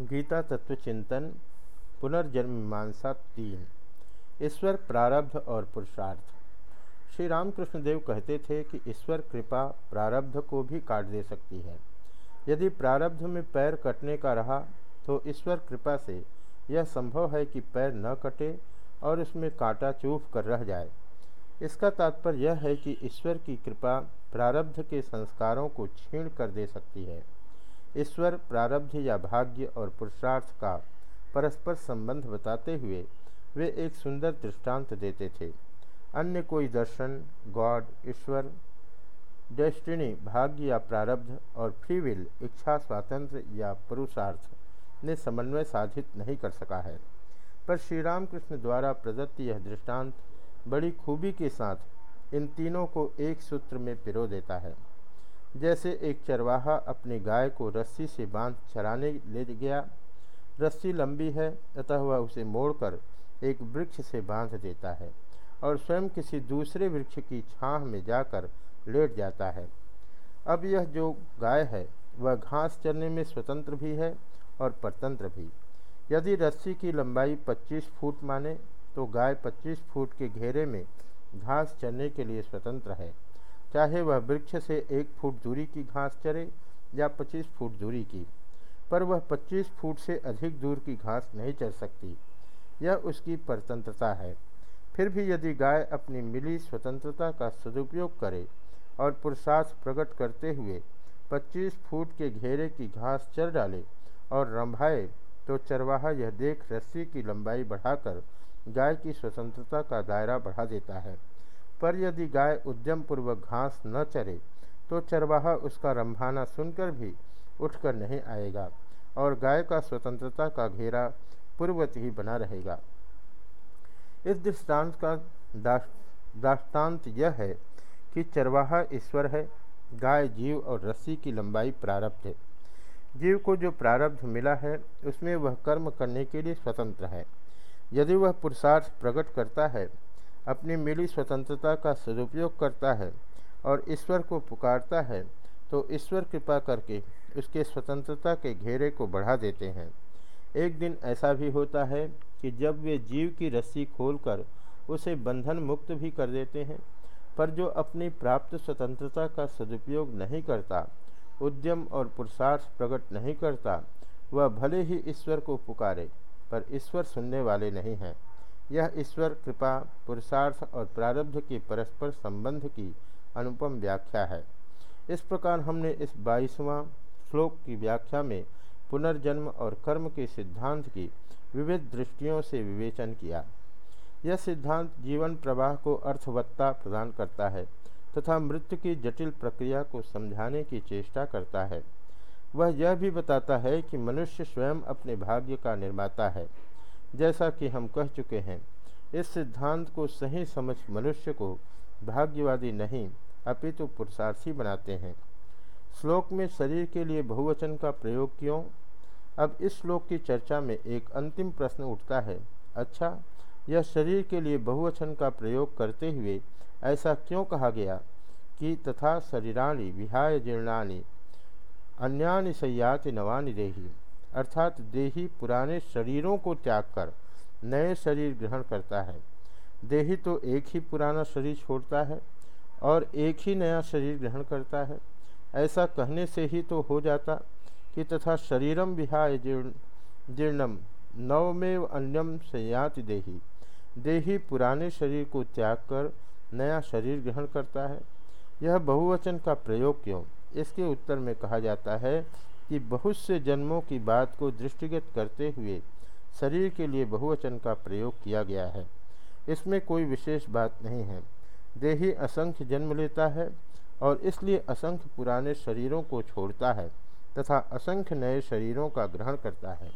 गीता तत्व चिंतन, पुनर्जन्म मीमांसा तीन, ईश्वर प्रारब्ध और पुरुषार्थ। श्री रामकृष्ण देव कहते थे कि ईश्वर कृपा प्रारब्ध को भी काट दे सकती है। यदि प्रारब्ध में पैर कटने का रहा तो ईश्वर कृपा से यह संभव है कि पैर न कटे और उसमें कांटा चूफ कर रह जाए। इसका तात्पर्य यह है कि ईश्वर की कृपा प्रारब्ध के संस्कारों को छीण कर दे सकती है। ईश्वर प्रारब्ध या भाग्य और पुरुषार्थ का परस्पर संबंध बताते हुए वे एक सुंदर दृष्टांत देते थे। अन्य कोई दर्शन, गॉड, ईश्वर, डेस्टिनी, भाग्य या प्रारब्ध और फ्री विल, इच्छा, स्वातंत्र या पुरुषार्थ ने समन्वय साधित नहीं कर सका है। पर श्री रामकृष्ण द्वारा प्रदत्त यह दृष्टांत बड़ी खूबी के साथ इन तीनों को एक सूत्र में पिरो देता है। जैसे एक चरवाहा अपनी गाय को रस्सी से बाँध चराने ले गया। रस्सी लंबी है, अतः वह उसे मोड़कर एक वृक्ष से बाँध देता है और स्वयं किसी दूसरे वृक्ष की छाह में जाकर लेट जाता है। अब यह जो गाय है, वह घास चरने में स्वतंत्र भी है और परतंत्र भी। यदि रस्सी की लंबाई 25 फुट माने तो गाय 25 फुट के घेरे में घास चरने के लिए स्वतंत्र है। चाहे वह वृक्ष से एक फुट दूरी की घास चरे या पच्चीस फुट दूरी की, पर वह पच्चीस फुट से अधिक दूर की घास नहीं चर सकती। यह उसकी परतंत्रता है। फिर भी यदि गाय अपनी मिली स्वतंत्रता का सदुपयोग करे और पुरुषार्थ प्रकट करते हुए 25 फुट के घेरे की घास चर डाले और रंभाए तो चरवाहा यह देख रस्सी की लंबाई बढ़ाकर गाय की स्वतंत्रता का दायरा बढ़ा देता है। पर यदि गाय उद्यम पूर्वक घास न चरे तो चरवाहा उसका रंभाना सुनकर भी उठकर नहीं आएगा और गाय का स्वतंत्रता का घेरा पूर्वत ही बना रहेगा। इस दृष्टांत का दाष्टान्त यह है कि चरवाहा ईश्वर है, गाय जीव और रस्सी की लंबाई प्रारब्ध है। जीव को जो प्रारब्ध मिला है, उसमें वह कर्म करने के लिए स्वतंत्र है। यदि वह पुरुषार्थ प्रकट करता है अपनी मिली स्वतंत्रता का सदुपयोग करता है और ईश्वर को पुकारता है तो ईश्वर कृपा करके उसके स्वतंत्रता के घेरे को बढ़ा देते हैं। एक दिन ऐसा भी होता है कि जब वे जीव की रस्सी खोलकर उसे बंधन मुक्त भी कर देते हैं, पर जो अपनी प्राप्त स्वतंत्रता का सदुपयोग नहीं करता, उद्यम और पुरुषार्थ प्रकट नहीं करता, वह भले ही ईश्वर को पुकारे, पर ईश्वर सुनने वाले नहीं हैं। यह ईश्वर, कृपा, पुरुषार्थ और प्रारब्ध के परस्पर संबंध की अनुपम व्याख्या है। इस प्रकार हमने इस बाईसवां श्लोक की व्याख्या में पुनर्जन्म और कर्म के सिद्धांत की विविध दृष्टियों से विवेचन किया। यह सिद्धांत जीवन प्रवाह को अर्थवत्ता प्रदान करता है तथा मृत्यु की जटिल प्रक्रिया को समझाने की चेष्टा करता है। वह यह भी बताता है कि मनुष्य स्वयं अपने भाग्य का निर्माता है। जैसा कि हम कह चुके हैं, इस सिद्धांत को सही समझ मनुष्य को भाग्यवादी नहीं, अपितु तो पुरुषार्थी बनाते हैं। श्लोक में शरीर के लिए बहुवचन का प्रयोग क्यों? अब इस श्लोक की चर्चा में एक अंतिम प्रश्न उठता है। अच्छा यह शरीर के लिए बहुवचन का प्रयोग करते हुए ऐसा क्यों कहा गया कि तथा शरीराणी विहाय जीर्णानी अन्यानि सयाति नवानि देही? अर्थात देही पुराने शरीरों को त्याग कर नए शरीर ग्रहण करता है। देही तो एक ही पुराना शरीर छोड़ता है और एक ही नया शरीर ग्रहण करता है। ऐसा कहने से ही तो हो जाता कि तथा शरीरम विहाय जीर्ण, जीर्णम, नवमेव अन्यम संयाति देही। देही पुराने शरीर को त्याग कर नया शरीर ग्रहण करता है। यह बहुवचन का प्रयोग क्यों? इसके उत्तर में कहा जाता है कि बहुत से जन्मों की बात को दृष्टिगत करते हुए शरीर के लिए बहुवचन का प्रयोग किया गया है। इसमें कोई विशेष बात नहीं है। देही असंख्य जन्म लेता है और इसलिए असंख्य पुराने शरीरों को छोड़ता है तथा असंख्य नए शरीरों का ग्रहण करता है।